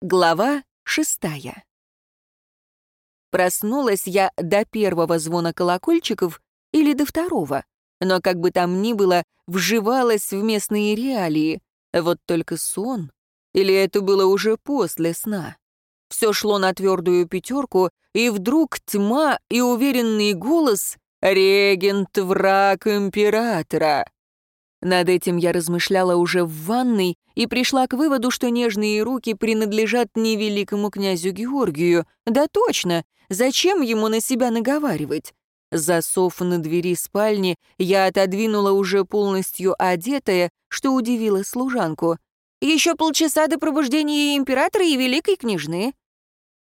Глава шестая. Проснулась я до первого звона колокольчиков или до второго, но как бы там ни было, вживалась в местные реалии. Вот только сон. Или это было уже после сна? Все шло на твердую пятерку, и вдруг тьма и уверенный голос «Регент — враг императора». Над этим я размышляла уже в ванной и пришла к выводу, что нежные руки принадлежат не великому князю Георгию. Да точно, зачем ему на себя наговаривать? Засов на двери спальни я отодвинула уже полностью одетая, что удивило служанку. «Еще полчаса до пробуждения императора и великой княжны».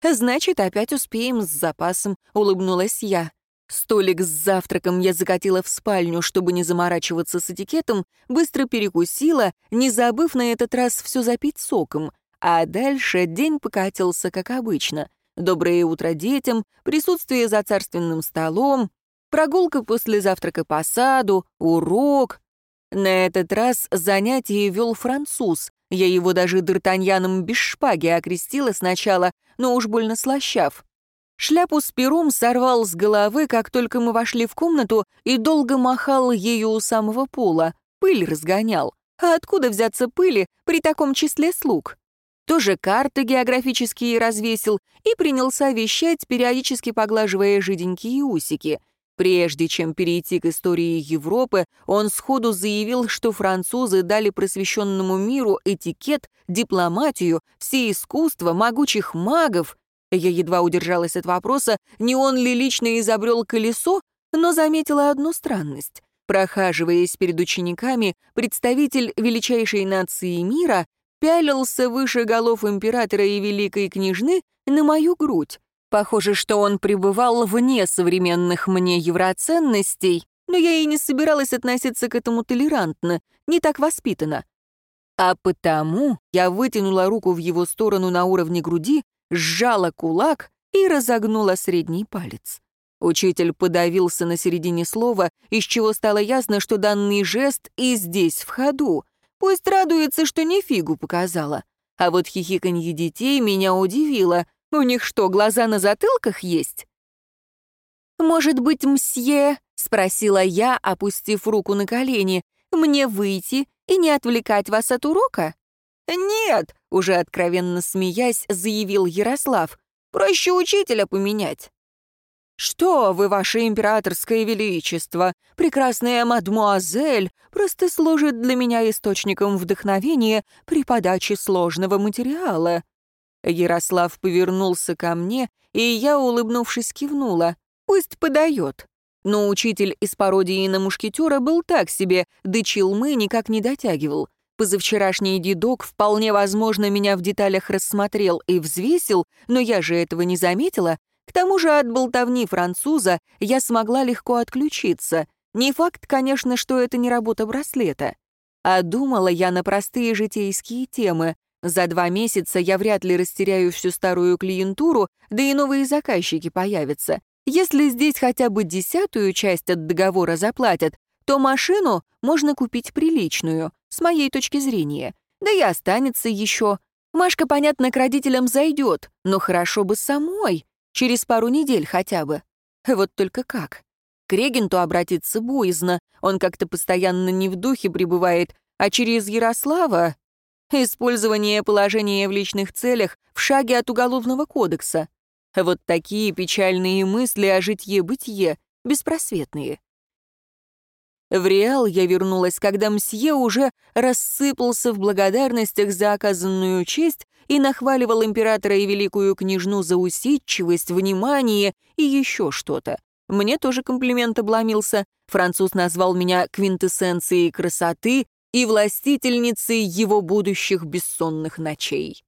«Значит, опять успеем с запасом», — улыбнулась я. Столик с завтраком я закатила в спальню, чтобы не заморачиваться с этикетом, быстро перекусила, не забыв на этот раз все запить соком. А дальше день покатился, как обычно. Доброе утро детям, присутствие за царственным столом, прогулка после завтрака по саду, урок. На этот раз занятие вел француз. Я его даже д'Артаньяном без шпаги окрестила сначала, но уж больно слащав. Шляпу с пером сорвал с головы, как только мы вошли в комнату, и долго махал ею у самого пола. Пыль разгонял. А откуда взяться пыли при таком числе слуг? Тоже карты географические развесил и принялся вещать, периодически поглаживая жиденькие усики. Прежде чем перейти к истории Европы, он сходу заявил, что французы дали просвещенному миру этикет, дипломатию, все искусства, могучих магов, я едва удержалась от вопроса, не он ли лично изобрел колесо, но заметила одну странность. Прохаживаясь перед учениками, представитель величайшей нации мира пялился выше голов императора и великой княжны на мою грудь. Похоже, что он пребывал вне современных мне евроценностей, но я и не собиралась относиться к этому толерантно, не так воспитана. А потому я вытянула руку в его сторону на уровне груди, сжала кулак и разогнула средний палец. Учитель подавился на середине слова, из чего стало ясно, что данный жест и здесь в ходу. Пусть радуется, что не фигу показала. А вот хихиканье детей меня удивило. У них что, глаза на затылках есть? «Может быть, мсье?» — спросила я, опустив руку на колени. «Мне выйти и не отвлекать вас от урока?» «Нет», — уже откровенно смеясь, заявил Ярослав, «проще учителя поменять». «Что вы, ваше императорское величество, прекрасная мадмуазель, просто служит для меня источником вдохновения при подаче сложного материала». Ярослав повернулся ко мне, и я, улыбнувшись, кивнула. «Пусть подает». Но учитель из пародии на мушкетера был так себе, до Челмы никак не дотягивал. Позавчерашний дедок вполне возможно меня в деталях рассмотрел и взвесил, но я же этого не заметила. К тому же от болтовни француза я смогла легко отключиться. Не факт, конечно, что это не работа браслета. А думала я на простые житейские темы. За два месяца я вряд ли растеряю всю старую клиентуру, да и новые заказчики появятся. Если здесь хотя бы десятую часть от договора заплатят, то машину можно купить приличную, с моей точки зрения. Да и останется еще. Машка, понятно, к родителям зайдет, но хорошо бы самой, через пару недель хотя бы. Вот только как? К регенту обратиться боязно, он как-то постоянно не в духе пребывает, а через Ярослава — использование положения в личных целях в шаге от Уголовного кодекса. Вот такие печальные мысли о житье-бытие, беспросветные. В Реал я вернулась, когда мсье уже рассыпался в благодарностях за оказанную честь и нахваливал императора и великую княжну за усидчивость, внимание и еще что-то. Мне тоже комплимент обломился. Француз назвал меня квинтэссенцией красоты и властительницей его будущих бессонных ночей.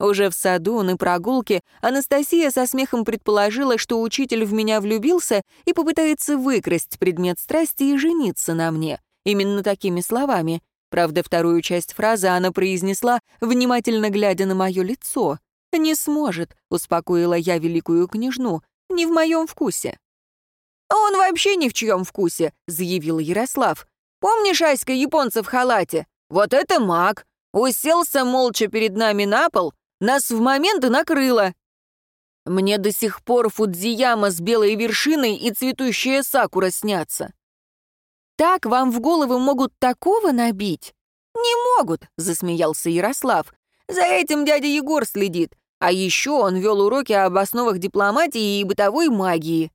Уже в саду на прогулке Анастасия со смехом предположила, что учитель в меня влюбился и попытается выкрасть предмет страсти и жениться на мне. Именно такими словами. Правда, вторую часть фразы она произнесла, внимательно глядя на мое лицо. «Не сможет», — успокоила я великую княжну, — «не в моем вкусе». «Он вообще ни в чьем вкусе», — заявил Ярослав. «Помнишь Аська японца в халате? Вот это маг. Уселся молча перед нами на пол, Нас в момент и накрыло. Мне до сих пор Фудзияма с белой вершиной и цветущая сакура снятся. Так вам в головы могут такого набить? Не могут, засмеялся Ярослав. За этим дядя Егор следит. А еще он вел уроки об основах дипломатии и бытовой магии.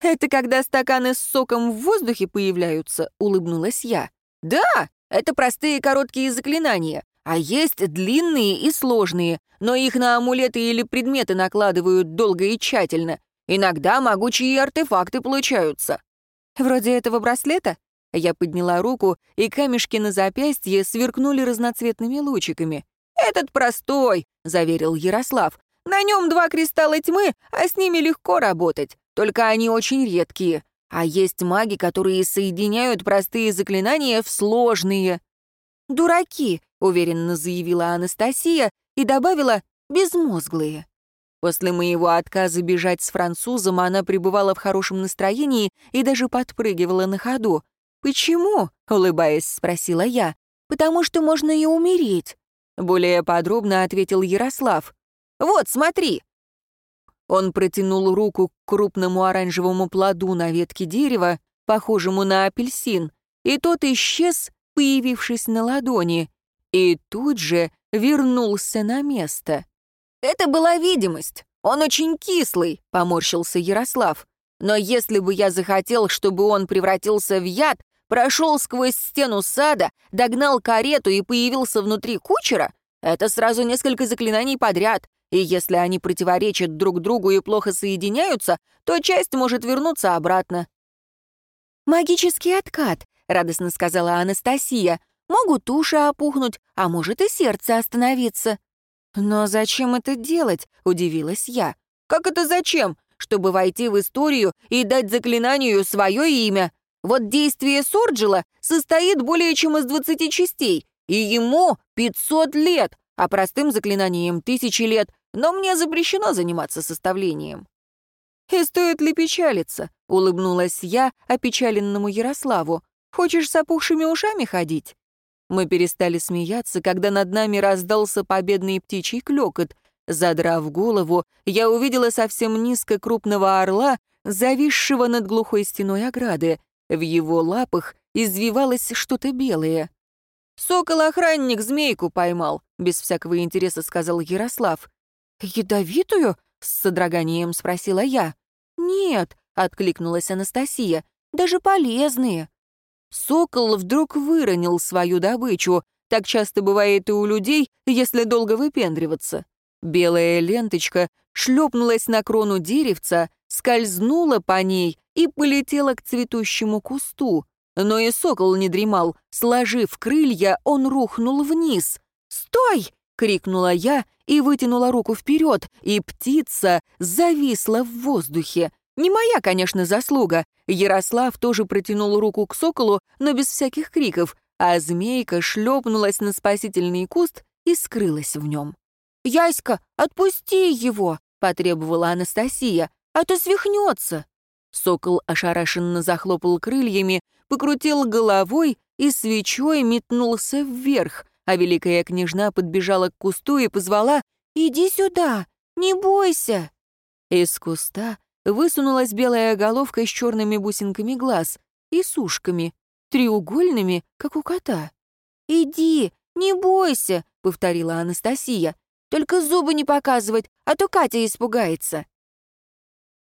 «Это когда стаканы с соком в воздухе появляются?» — улыбнулась я. «Да, это простые короткие заклинания. А есть длинные и сложные, но их на амулеты или предметы накладывают долго и тщательно. Иногда могучие артефакты получаются. Вроде этого браслета? Я подняла руку, и камешки на запястье сверкнули разноцветными лучиками. «Этот простой», — заверил Ярослав. «На нем два кристалла тьмы, а с ними легко работать. Только они очень редкие. А есть маги, которые соединяют простые заклинания в сложные». «Дураки», — уверенно заявила Анастасия и добавила «безмозглые». После моего отказа бежать с французом она пребывала в хорошем настроении и даже подпрыгивала на ходу. «Почему?» — улыбаясь, спросила я. «Потому что можно и умереть», — более подробно ответил Ярослав. «Вот, смотри». Он протянул руку к крупному оранжевому плоду на ветке дерева, похожему на апельсин, и тот исчез, появившись на ладони и тут же вернулся на место. «Это была видимость. Он очень кислый», — поморщился Ярослав. «Но если бы я захотел, чтобы он превратился в яд, прошел сквозь стену сада, догнал карету и появился внутри кучера, это сразу несколько заклинаний подряд, и если они противоречат друг другу и плохо соединяются, то часть может вернуться обратно». «Магический откат», — радостно сказала Анастасия. Могут уши опухнуть, а может и сердце остановиться. «Но зачем это делать?» — удивилась я. «Как это зачем? Чтобы войти в историю и дать заклинанию свое имя. Вот действие Сорджила состоит более чем из 20 частей, и ему 500 лет, а простым заклинанием тысячи лет, но мне запрещено заниматься составлением». «И стоит ли печалиться?» — улыбнулась я опечаленному Ярославу. «Хочешь с опухшими ушами ходить?» Мы перестали смеяться, когда над нами раздался победный птичий клёкот. Задрав голову, я увидела совсем низко крупного орла, зависшего над глухой стеной ограды. В его лапах извивалось что-то белое. «Сокол-охранник змейку поймал», — без всякого интереса сказал Ярослав. «Ядовитую?» — с содроганием спросила я. «Нет», — откликнулась Анастасия, — «даже полезные». Сокол вдруг выронил свою добычу. Так часто бывает и у людей, если долго выпендриваться. Белая ленточка шлепнулась на крону деревца, скользнула по ней и полетела к цветущему кусту. Но и сокол не дремал. Сложив крылья, он рухнул вниз. «Стой!» — крикнула я и вытянула руку вперед, и птица зависла в воздухе. Не моя, конечно, заслуга. Ярослав тоже протянул руку к соколу, но без всяких криков, а змейка шлепнулась на спасительный куст и скрылась в нем. «Яська, отпусти его!» — потребовала Анастасия, «а то свихнется!» Сокол ошарашенно захлопал крыльями, покрутил головой и свечой метнулся вверх, а великая княжна подбежала к кусту и позвала «Иди сюда, не бойся!» Из куста высунулась белая головка с черными бусинками глаз и сушками, треугольными, как у кота. «Иди, не бойся», — повторила Анастасия. «Только зубы не показывать, а то Катя испугается».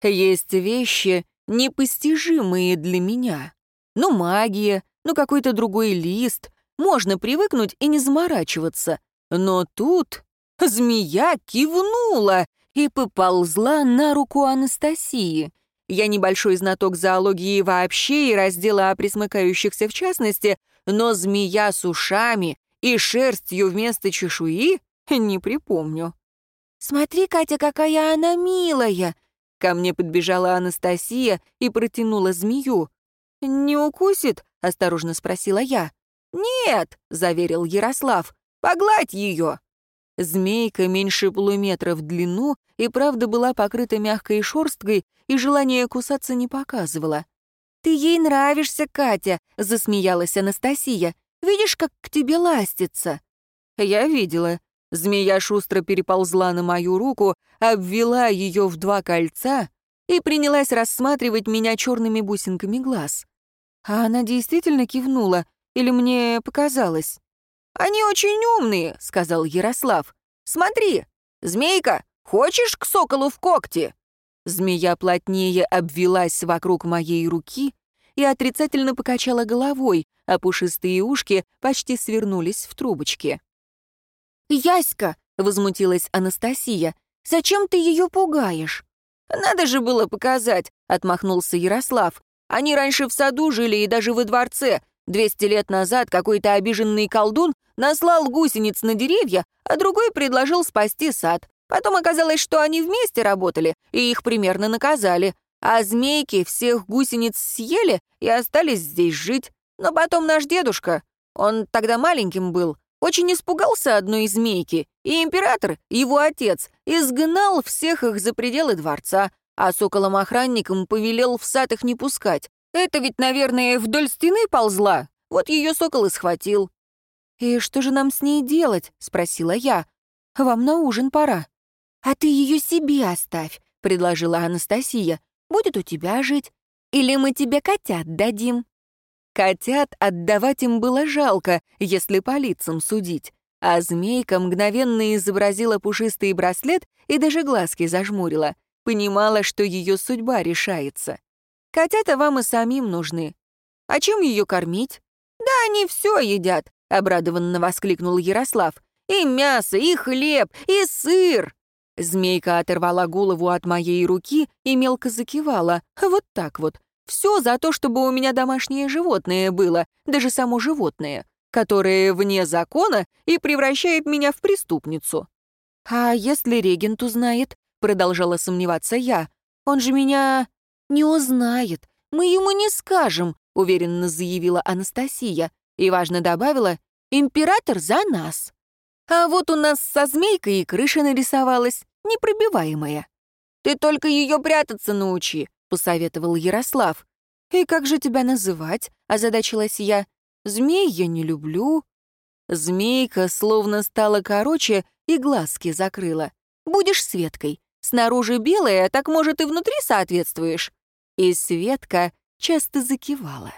«Есть вещи, непостижимые для меня. Ну, магия, ну, какой-то другой лист. Можно привыкнуть и не заморачиваться. Но тут змея кивнула, и поползла на руку Анастасии. Я небольшой знаток зоологии вообще и раздела о присмыкающихся в частности, но змея с ушами и шерстью вместо чешуи не припомню. «Смотри, Катя, какая она милая!» Ко мне подбежала Анастасия и протянула змею. «Не укусит?» — осторожно спросила я. «Нет», — заверил Ярослав, — «погладь ее». Змейка меньше полуметра в длину и правда была покрыта мягкой шерсткой и желание кусаться не показывала. «Ты ей нравишься, Катя», — засмеялась Анастасия. «Видишь, как к тебе ластится?» «Я видела. Змея шустро переползла на мою руку, обвела ее в два кольца и принялась рассматривать меня черными бусинками глаз. А она действительно кивнула, или мне показалось? «Они очень умные», — сказал Ярослав. «Смотри, змейка, хочешь к соколу в когти?» Змея плотнее обвелась вокруг моей руки и отрицательно покачала головой, а пушистые ушки почти свернулись в трубочки. «Яська!» — возмутилась Анастасия. «Зачем ты ее пугаешь?» «Надо же было показать», — отмахнулся Ярослав. «Они раньше в саду жили и даже во дворце. Двести лет назад какой-то обиженный колдун наслал гусениц на деревья, а другой предложил спасти сад. Потом оказалось, что они вместе работали, и их примерно наказали. А змейки всех гусениц съели и остались здесь жить. Но потом наш дедушка, он тогда маленьким был, очень испугался одной змейки, и император, его отец, изгнал всех их за пределы дворца, а соколом-охранникам повелел в сад их не пускать. Это ведь, наверное, вдоль стены ползла. Вот ее сокол и схватил. «И что же нам с ней делать?» — спросила я. «Вам на ужин пора». «А ты ее себе оставь», — предложила Анастасия. «Будет у тебя жить. Или мы тебе котят дадим». Котят отдавать им было жалко, если по лицам судить. А змейка мгновенно изобразила пушистый браслет и даже глазки зажмурила. Понимала, что ее судьба решается. Котята вам и самим нужны. А чем ее кормить? Да они все едят, обрадованно воскликнул Ярослав. И мясо, и хлеб, и сыр. Змейка оторвала голову от моей руки и мелко закивала. Вот так вот. Все за то, чтобы у меня домашнее животное было, даже само животное, которое вне закона и превращает меня в преступницу. «А если регент узнает?» — продолжала сомневаться я. «Он же меня не узнает. Мы ему не скажем», — уверенно заявила Анастасия и важно добавила «Император за нас». А вот у нас со змейкой и крыша нарисовалась, непробиваемая. «Ты только ее прятаться научи», посоветовал Ярослав. «И как же тебя называть?» — озадачилась я. «Змей я не люблю». Змейка словно стала короче и глазки закрыла. «Будешь Светкой. Снаружи белая, так, может, и внутри соответствуешь». И Светка часто закивала.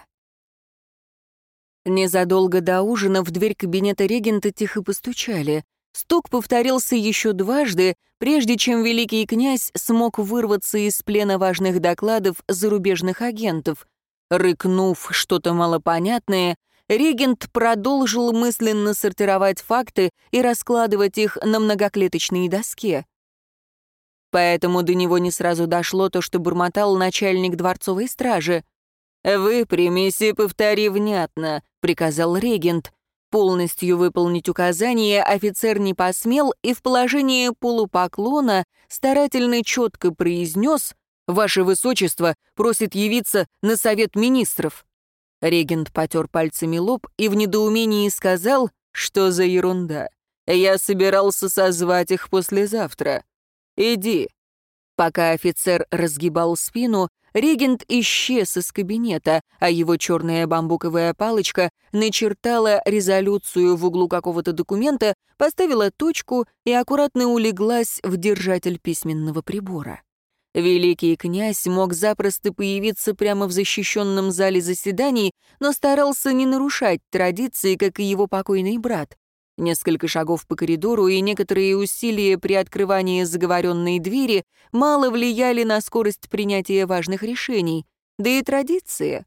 Незадолго до ужина в дверь кабинета регента тихо постучали. Стук повторился еще дважды, прежде чем великий князь смог вырваться из плена важных докладов зарубежных агентов. Рыкнув что-то малопонятное, регент продолжил мысленно сортировать факты и раскладывать их на многоклеточной доске. Поэтому до него не сразу дошло то, что бормотал начальник дворцовой стражи. «Выпрямись и повтори внятно», — приказал регент. Полностью выполнить указание офицер не посмел и в положении полупоклона старательно четко произнес «Ваше Высочество просит явиться на Совет Министров». Регент потер пальцами лоб и в недоумении сказал «Что за ерунда? Я собирался созвать их послезавтра. Иди». Пока офицер разгибал спину, Регент исчез из кабинета, а его черная бамбуковая палочка начертала резолюцию в углу какого-то документа, поставила точку и аккуратно улеглась в держатель письменного прибора. Великий князь мог запросто появиться прямо в защищенном зале заседаний, но старался не нарушать традиции, как и его покойный брат. Несколько шагов по коридору и некоторые усилия при открывании заговоренной двери мало влияли на скорость принятия важных решений, да и традиция.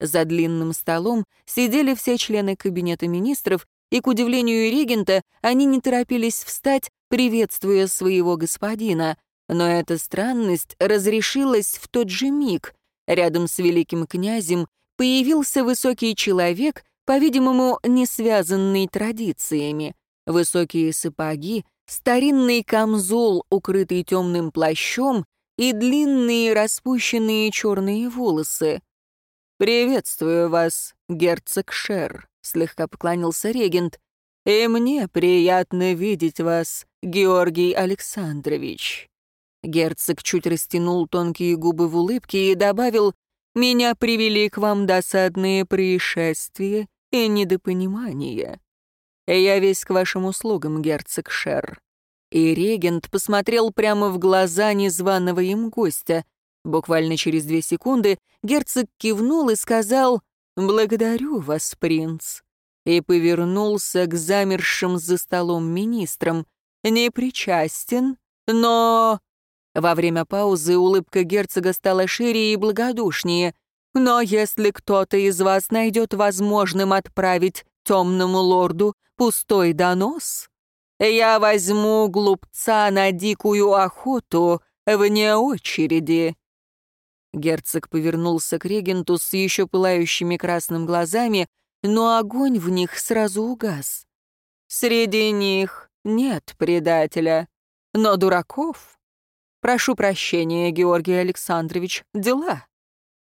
За длинным столом сидели все члены кабинета министров, и, к удивлению регента, они не торопились встать, приветствуя своего господина. Но эта странность разрешилась в тот же миг. Рядом с великим князем появился высокий человек по-видимому, не связанный традициями. Высокие сапоги, старинный камзол, укрытый темным плащом, и длинные распущенные черные волосы. «Приветствую вас, герцог Шер», — слегка поклонился регент. «И мне приятно видеть вас, Георгий Александрович». Герцог чуть растянул тонкие губы в улыбке и добавил, «Меня привели к вам досадные происшествия и недопонимания. Я весь к вашим услугам, герцог Шер». И регент посмотрел прямо в глаза незваного им гостя. Буквально через две секунды герцог кивнул и сказал «Благодарю вас, принц», и повернулся к замершим за столом министрам. «Не причастен, но...» Во время паузы улыбка герцога стала шире и благодушнее. «Но если кто-то из вас найдет возможным отправить темному лорду пустой донос, я возьму глупца на дикую охоту вне очереди». Герцог повернулся к регенту с еще пылающими красным глазами, но огонь в них сразу угас. «Среди них нет предателя, но дураков. Прошу прощения, Георгий Александрович, дела».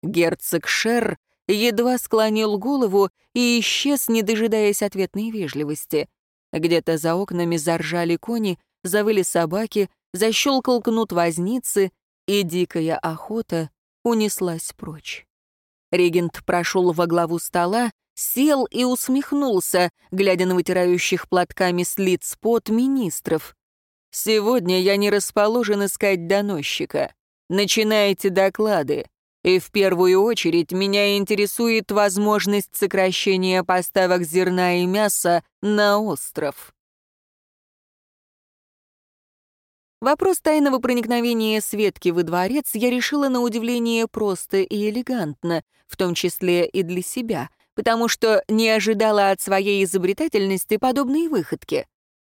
Герцог Шер едва склонил голову и исчез, не дожидаясь ответной вежливости. Где-то за окнами заржали кони, завыли собаки, защелкал кнут возницы, и дикая охота унеслась прочь. Регент прошел во главу стола, сел и усмехнулся, глядя на вытирающих платками с лиц пот министров. «Сегодня я не расположен искать доносчика. Начинайте доклады. И в первую очередь меня интересует возможность сокращения поставок зерна и мяса на остров. Вопрос тайного проникновения Светки во дворец я решила на удивление просто и элегантно, в том числе и для себя, потому что не ожидала от своей изобретательности подобной выходки.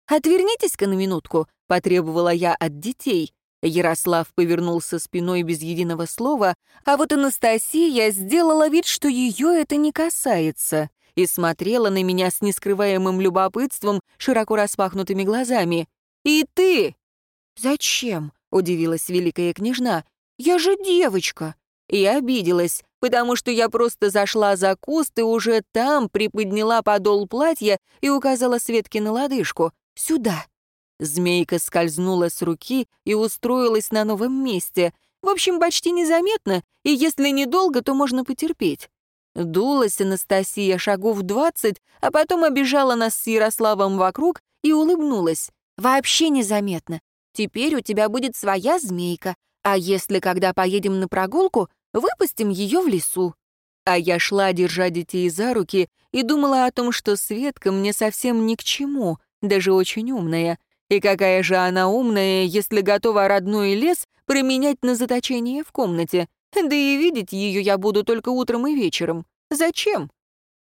«Отвернитесь-ка на минутку», — потребовала я от детей, Ярослав повернулся спиной без единого слова, а вот Анастасия сделала вид, что ее это не касается, и смотрела на меня с нескрываемым любопытством, широко распахнутыми глазами. «И ты?» «Зачем?» — удивилась великая княжна. «Я же девочка!» И обиделась, потому что я просто зашла за куст и уже там приподняла подол платья и указала Светке на лодыжку. «Сюда!» Змейка скользнула с руки и устроилась на новом месте. В общем, почти незаметно, и если недолго, то можно потерпеть. Дулась Анастасия шагов двадцать, а потом обижала нас с Ярославом вокруг и улыбнулась. «Вообще незаметно. Теперь у тебя будет своя змейка, а если, когда поедем на прогулку, выпустим ее в лесу». А я шла, держа детей за руки, и думала о том, что Светка мне совсем ни к чему, даже очень умная. И какая же она умная, если готова родной лес применять на заточение в комнате. Да и видеть ее я буду только утром и вечером. Зачем?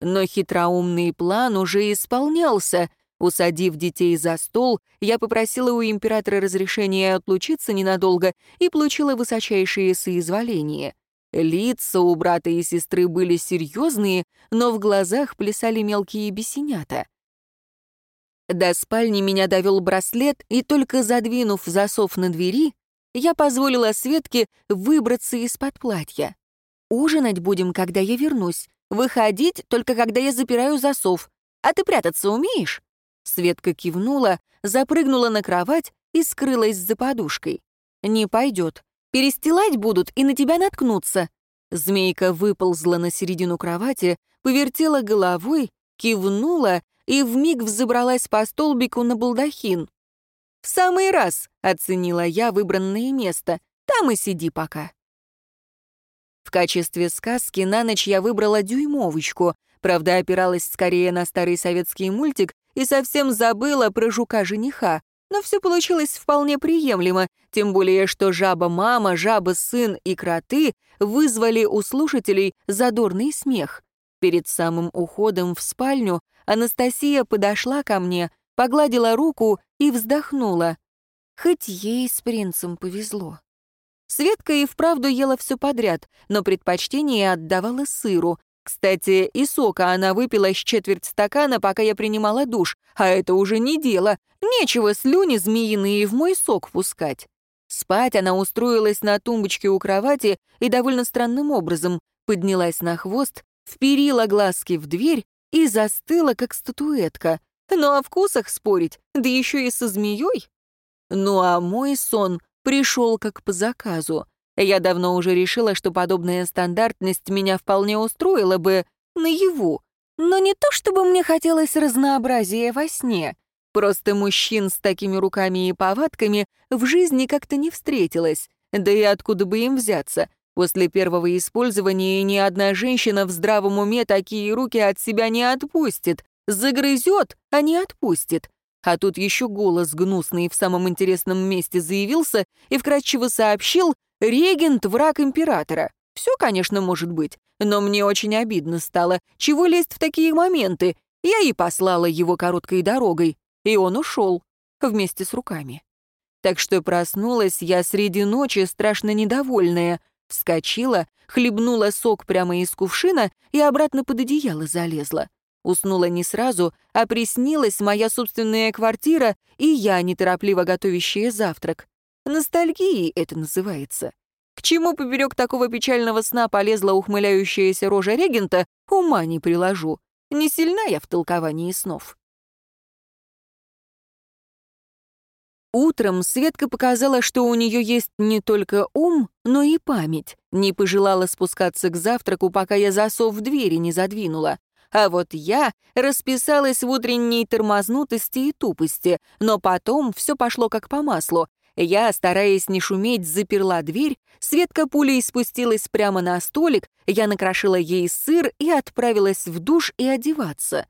Но хитроумный план уже исполнялся. Усадив детей за стол, я попросила у императора разрешения отлучиться ненадолго и получила высочайшее соизволение. Лица у брата и сестры были серьезные, но в глазах плясали мелкие бесенята. До спальни меня довел браслет, и только задвинув засов на двери, я позволила Светке выбраться из-под платья. «Ужинать будем, когда я вернусь. Выходить только когда я запираю засов. А ты прятаться умеешь?» Светка кивнула, запрыгнула на кровать и скрылась за подушкой. «Не пойдет. Перестилать будут и на тебя наткнуться». Змейка выползла на середину кровати, повертела головой, кивнула и вмиг взобралась по столбику на балдахин. «В самый раз», — оценила я выбранное место, — «там и сиди пока». В качестве сказки на ночь я выбрала дюймовочку, правда, опиралась скорее на старый советский мультик и совсем забыла про жука-жениха, но все получилось вполне приемлемо, тем более что жаба-мама, жаба-сын и кроты вызвали у слушателей задорный смех. Перед самым уходом в спальню Анастасия подошла ко мне, погладила руку и вздохнула. Хоть ей с принцем повезло. Светка и вправду ела все подряд, но предпочтение отдавала сыру. Кстати, и сока она выпила с четверть стакана, пока я принимала душ, а это уже не дело. Нечего слюни змеиные в мой сок пускать. Спать она устроилась на тумбочке у кровати и довольно странным образом поднялась на хвост, вперила глазки в дверь и застыла, как статуэтка. Ну о вкусах спорить, да еще и со змеей. Ну а мой сон пришел как по заказу. Я давно уже решила, что подобная стандартность меня вполне устроила бы наяву. Но не то чтобы мне хотелось разнообразия во сне. Просто мужчин с такими руками и повадками в жизни как-то не встретилось. Да и откуда бы им взяться? После первого использования ни одна женщина в здравом уме такие руки от себя не отпустит. Загрызет, а не отпустит. А тут еще голос гнусный в самом интересном месте заявился и вкратчиво сообщил «Регент — враг императора». Все, конечно, может быть, но мне очень обидно стало. Чего лезть в такие моменты? Я и послала его короткой дорогой, и он ушел вместе с руками. Так что проснулась я среди ночи, страшно недовольная, вскочила, хлебнула сок прямо из кувшина и обратно под одеяло залезла. Уснула не сразу, а приснилась моя собственная квартира и я, неторопливо готовящая завтрак. Ностальгией это называется. К чему поберег такого печального сна полезла ухмыляющаяся рожа регента, ума не приложу. Не сильна я в толковании снов. Утром Светка показала, что у нее есть не только ум, но и память. Не пожелала спускаться к завтраку, пока я засов в двери не задвинула. А вот я расписалась в утренней тормознутости и тупости, но потом все пошло как по маслу. Я, стараясь не шуметь, заперла дверь, Светка пулей спустилась прямо на столик, я накрошила ей сыр и отправилась в душ и одеваться.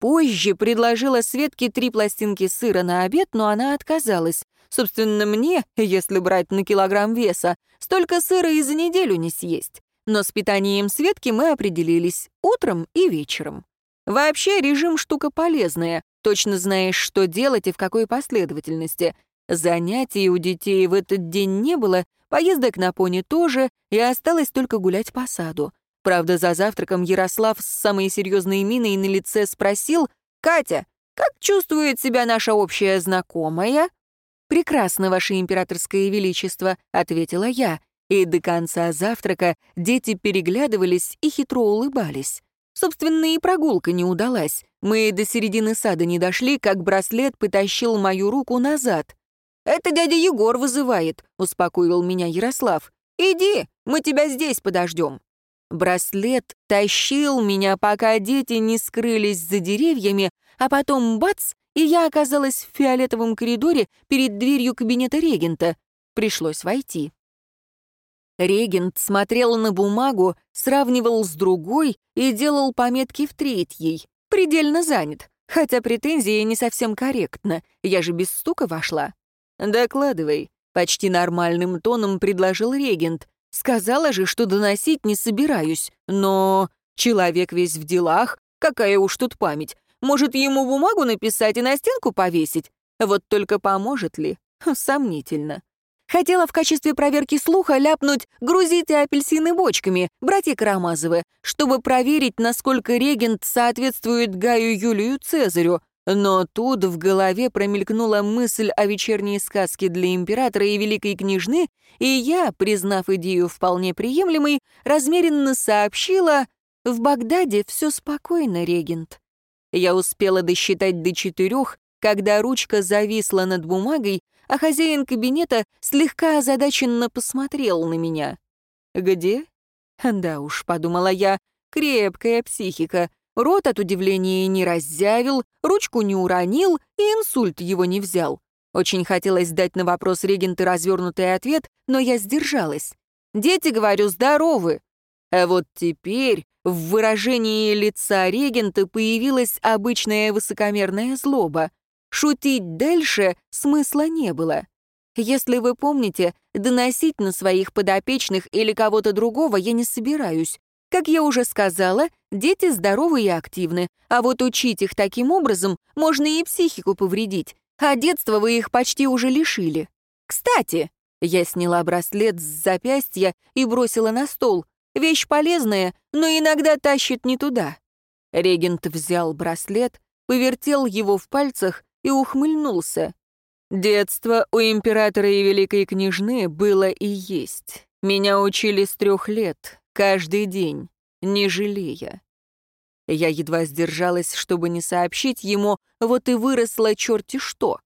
Позже предложила Светке три пластинки сыра на обед, но она отказалась. Собственно, мне, если брать на килограмм веса, столько сыра и за неделю не съесть. Но с питанием Светки мы определились утром и вечером. Вообще режим штука полезная, точно знаешь, что делать и в какой последовательности. Занятий у детей в этот день не было, поездок на пони тоже, и осталось только гулять по саду. Правда, за завтраком Ярослав с самой серьезной миной на лице спросил, «Катя, как чувствует себя наша общая знакомая?» «Прекрасно, Ваше Императорское Величество», — ответила я, и до конца завтрака дети переглядывались и хитро улыбались. Собственно, и прогулка не удалась. Мы до середины сада не дошли, как браслет потащил мою руку назад. «Это дядя Егор вызывает», — успокоил меня Ярослав. «Иди, мы тебя здесь подождем». Браслет тащил меня, пока дети не скрылись за деревьями, а потом бац, и я оказалась в фиолетовом коридоре перед дверью кабинета регента. Пришлось войти. Регент смотрел на бумагу, сравнивал с другой и делал пометки в третьей. Предельно занят, хотя претензии не совсем корректно, я же без стука вошла. «Докладывай», — почти нормальным тоном предложил регент. «Сказала же, что доносить не собираюсь, но... Человек весь в делах, какая уж тут память. Может, ему бумагу написать и на стенку повесить? Вот только поможет ли? Сомнительно». Хотела в качестве проверки слуха ляпнуть «грузите апельсины бочками, братья Карамазовы», чтобы проверить, насколько регент соответствует Гаю Юлию Цезарю, но тут в голове промелькнула мысль о вечерней сказке для императора и великой княжны, и я, признав идею вполне приемлемой, размеренно сообщила «В Багдаде все спокойно, регент». Я успела досчитать до четырех, когда ручка зависла над бумагой, а хозяин кабинета слегка озадаченно посмотрел на меня. «Где?» «Да уж», — подумала я, — «крепкая психика. Рот от удивления не раззявил, ручку не уронил и инсульт его не взял. Очень хотелось дать на вопрос регенты развернутый ответ, но я сдержалась. «Дети, говорю, здоровы!» А вот теперь в выражении лица регента появилась обычная высокомерная злоба. Шутить дальше смысла не было. Если вы помните, доносить на своих подопечных или кого-то другого я не собираюсь. Как я уже сказала, дети здоровы и активны, а вот учить их таким образом можно и психику повредить, а детства вы их почти уже лишили. Кстати, я сняла браслет с запястья и бросила на стол. Вещь полезная, но иногда тащит не туда. Регент взял браслет, повертел его в пальцах и ухмыльнулся. Детство у императора и великой княжны было и есть. Меня учили с трех лет, Каждый день, не жалея. Я едва сдержалась, чтобы не сообщить ему, вот и выросла черти что.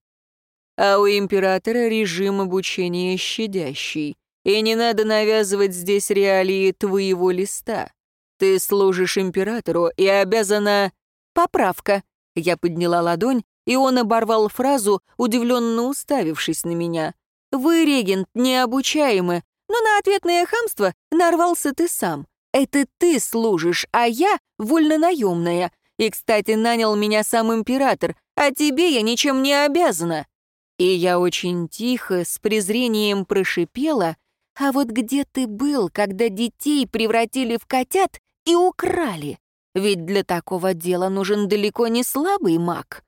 А у императора режим обучения щадящий, и не надо навязывать здесь реалии твоего листа. Ты служишь императору и обязана... Поправка. Я подняла ладонь, и он оборвал фразу, удивленно уставившись на меня. «Вы, регент, необучаемы, но на ответное хамство нарвался ты сам. Это ты служишь, а я вольнонаемная. И, кстати, нанял меня сам император, а тебе я ничем не обязана». И я очень тихо, с презрением прошипела, «А вот где ты был, когда детей превратили в котят и украли? Ведь для такого дела нужен далеко не слабый маг».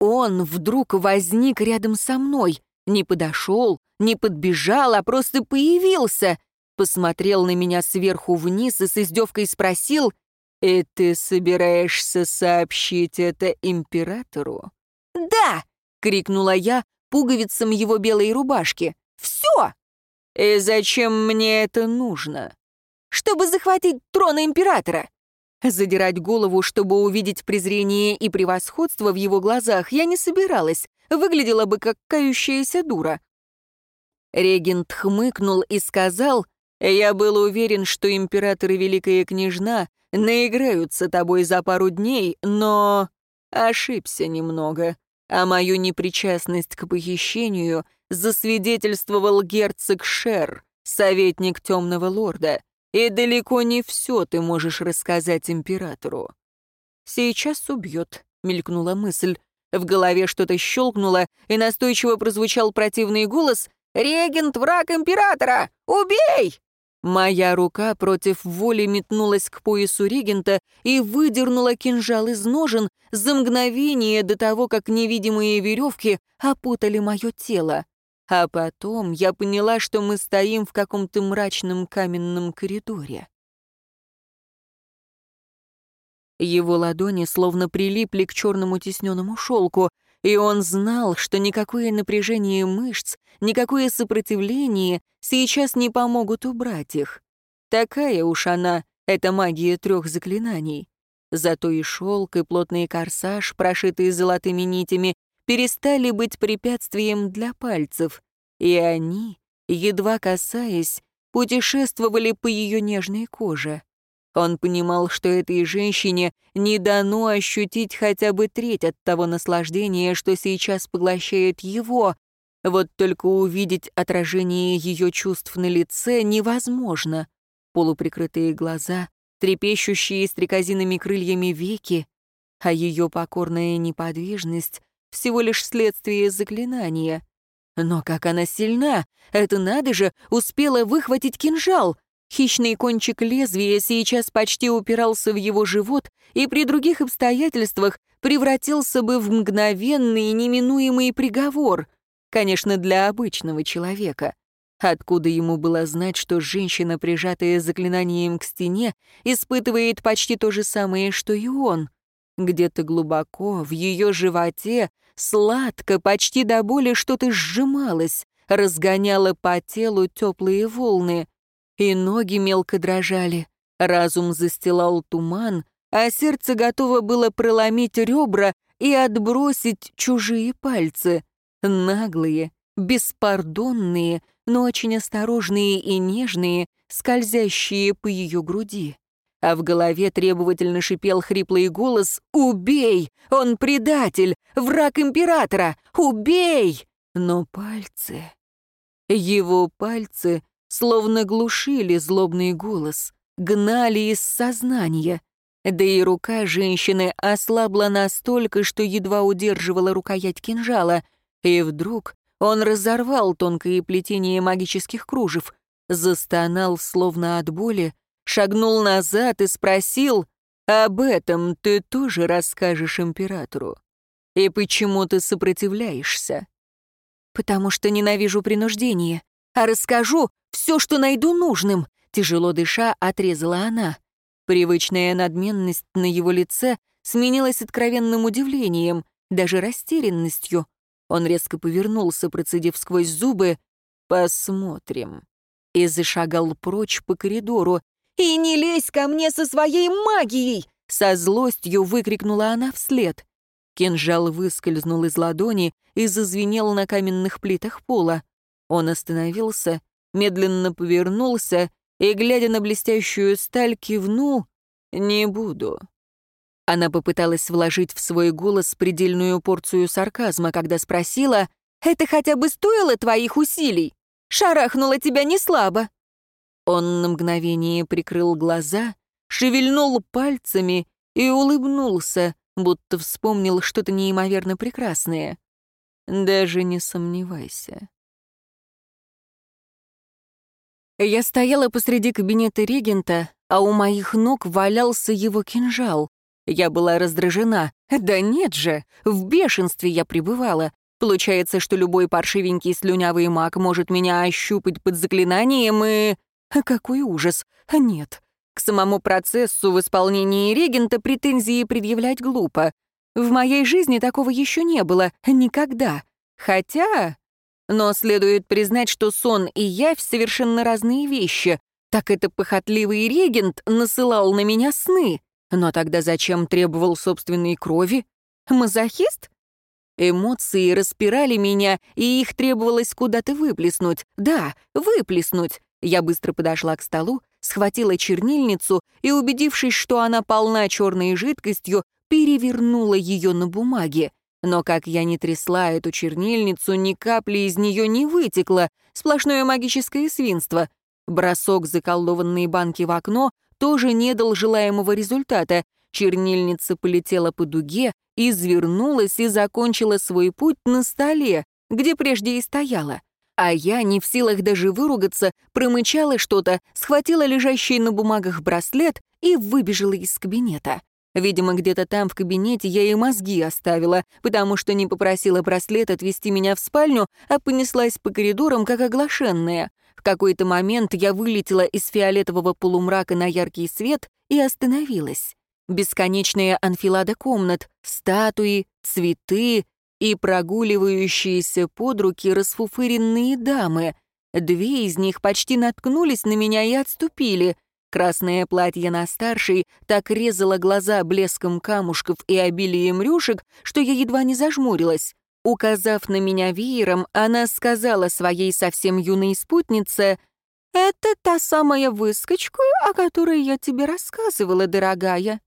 Он вдруг возник рядом со мной, не подошел, не подбежал, а просто появился, посмотрел на меня сверху вниз и с издевкой спросил, «И ты собираешься сообщить это императору?» «Да!» — крикнула я пуговицам его белой рубашки. «Все!» «И зачем мне это нужно?» «Чтобы захватить трон императора!» Задирать голову, чтобы увидеть презрение и превосходство в его глазах, я не собиралась, выглядела бы как кающаяся дура. Регент хмыкнул и сказал, «Я был уверен, что император и великая княжна наиграются тобой за пару дней, но ошибся немного, а мою непричастность к похищению засвидетельствовал герцог Шер, советник темного лорда, и далеко не все ты можешь рассказать императору. «Сейчас убьет», — мелькнула мысль. В голове что-то щелкнуло, и настойчиво прозвучал противный голос «Регент — враг императора! Убей!» Моя рука против воли метнулась к поясу регента и выдернула кинжал из ножен за мгновение до того, как невидимые веревки опутали мое тело. А потом я поняла, что мы стоим в каком-то мрачном каменном коридоре. Его ладони словно прилипли к черному тисненному шелку, и он знал, что никакое напряжение мышц, никакое сопротивление сейчас не помогут убрать их. Такая уж она, эта магия трех заклинаний. Зато и шелк, и плотный корсаж, прошитые золотыми нитями, перестали быть препятствием для пальцев, и они, едва касаясь, путешествовали по ее нежной коже. Он понимал, что этой женщине не дано ощутить хотя бы треть от того наслаждения, что сейчас поглощает его. Вот только увидеть отражение ее чувств на лице невозможно. Полуприкрытые глаза, трепещущие стрекозиными крыльями веки, а ее покорная неподвижность — всего лишь следствие заклинания. Но как она сильна! Это надо же, успела выхватить кинжал! Хищный кончик лезвия сейчас почти упирался в его живот и при других обстоятельствах превратился бы в мгновенный неминуемый приговор. Конечно, для обычного человека. Откуда ему было знать, что женщина, прижатая заклинанием к стене, испытывает почти то же самое, что и он? Где-то глубоко, в ее животе, сладко, почти до боли что-то сжималось, разгоняло по телу теплые волны и ноги мелко дрожали. Разум застилал туман, а сердце готово было проломить ребра и отбросить чужие пальцы. Наглые, беспардонные, но очень осторожные и нежные, скользящие по ее груди. А в голове требовательно шипел хриплый голос «Убей! Он предатель! Враг императора! Убей!» Но пальцы... Его пальцы словно глушили злобный голос, гнали из сознания. Да и рука женщины ослабла настолько, что едва удерживала рукоять кинжала, и вдруг он разорвал тонкое плетение магических кружев, застонал словно от боли, шагнул назад и спросил, «Об этом ты тоже расскажешь императору? И почему ты сопротивляешься?» «Потому что ненавижу принуждение а расскажу все, что найду нужным», — тяжело дыша отрезала она. Привычная надменность на его лице сменилась откровенным удивлением, даже растерянностью. Он резко повернулся, процедив сквозь зубы «Посмотрим» и зашагал прочь по коридору. «И не лезь ко мне со своей магией!» Со злостью выкрикнула она вслед. Кинжал выскользнул из ладони и зазвенел на каменных плитах пола. Он остановился, медленно повернулся и, глядя на блестящую сталь, кивнул «Не буду». Она попыталась вложить в свой голос предельную порцию сарказма, когда спросила «Это хотя бы стоило твоих усилий? Шарахнула тебя не слабо». Он на мгновение прикрыл глаза, шевельнул пальцами и улыбнулся, будто вспомнил что-то неимоверно прекрасное. Даже не сомневайся. Я стояла посреди кабинета регента, а у моих ног валялся его кинжал. Я была раздражена. Да нет же, в бешенстве я пребывала. Получается, что любой паршивенький слюнявый маг может меня ощупать под заклинанием и... Какой ужас. Нет. К самому процессу в исполнении регента претензии предъявлять глупо. В моей жизни такого еще не было. Никогда. Хотя... Но следует признать, что сон и явь — совершенно разные вещи. Так это похотливый регент насылал на меня сны. Но тогда зачем требовал собственной крови? Мазохист? Эмоции распирали меня, и их требовалось куда-то выплеснуть. Да, выплеснуть. Я быстро подошла к столу, схватила чернильницу и, убедившись, что она полна черной жидкостью, перевернула ее на бумаге. Но как я не трясла эту чернильницу, ни капли из нее не вытекло, сплошное магическое свинство. Бросок заколдованной банки в окно тоже не дал желаемого результата. Чернильница полетела по дуге, извернулась и закончила свой путь на столе, где прежде и стояла. А я, не в силах даже выругаться, промычала что-то, схватила лежащий на бумагах браслет и выбежала из кабинета. Видимо, где-то там в кабинете я и мозги оставила, потому что не попросила браслет отвезти меня в спальню, а понеслась по коридорам, как оглашенная. В какой-то момент я вылетела из фиолетового полумрака на яркий свет и остановилась. Бесконечная анфилада комнат, статуи, цветы и прогуливающиеся под руки расфуфыренные дамы. Две из них почти наткнулись на меня и отступили. Красное платье на старшей так резало глаза блеском камушков и обилием рюшек, что я едва не зажмурилась. Указав на меня веером, она сказала своей совсем юной спутнице, «Это та самая выскочка, о которой я тебе рассказывала, дорогая».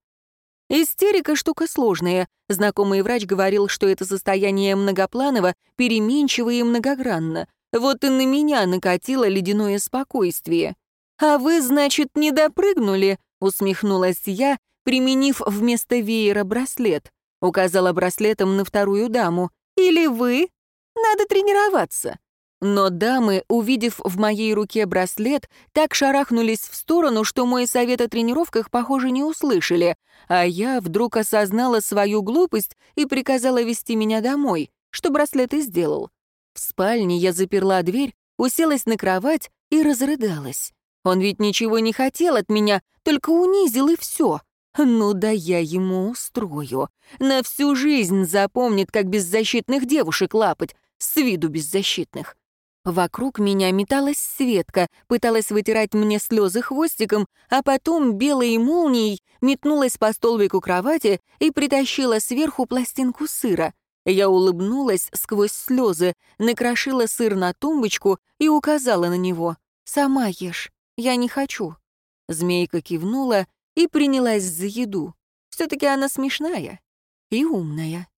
Истерика — штука сложная. Знакомый врач говорил, что это состояние многопланово, переменчиво и многогранно. Вот и на меня накатило ледяное спокойствие. «А вы, значит, не допрыгнули?» — усмехнулась я, применив вместо веера браслет. Указала браслетом на вторую даму. «Или вы? Надо тренироваться». Но дамы, увидев в моей руке браслет, так шарахнулись в сторону, что мой совет о тренировках, похоже, не услышали, а я вдруг осознала свою глупость и приказала вести меня домой, что браслет и сделал. В спальне я заперла дверь, уселась на кровать и разрыдалась. Он ведь ничего не хотел от меня, только унизил и все. Ну да я ему устрою. На всю жизнь запомнит, как беззащитных девушек лапать, с виду беззащитных. Вокруг меня металась Светка, пыталась вытирать мне слезы хвостиком, а потом белой молнией метнулась по столбику кровати и притащила сверху пластинку сыра. Я улыбнулась сквозь слезы, накрошила сыр на тумбочку и указала на него. «Сама ешь». Я не хочу». Змейка кивнула и принялась за еду. все таки она смешная и умная.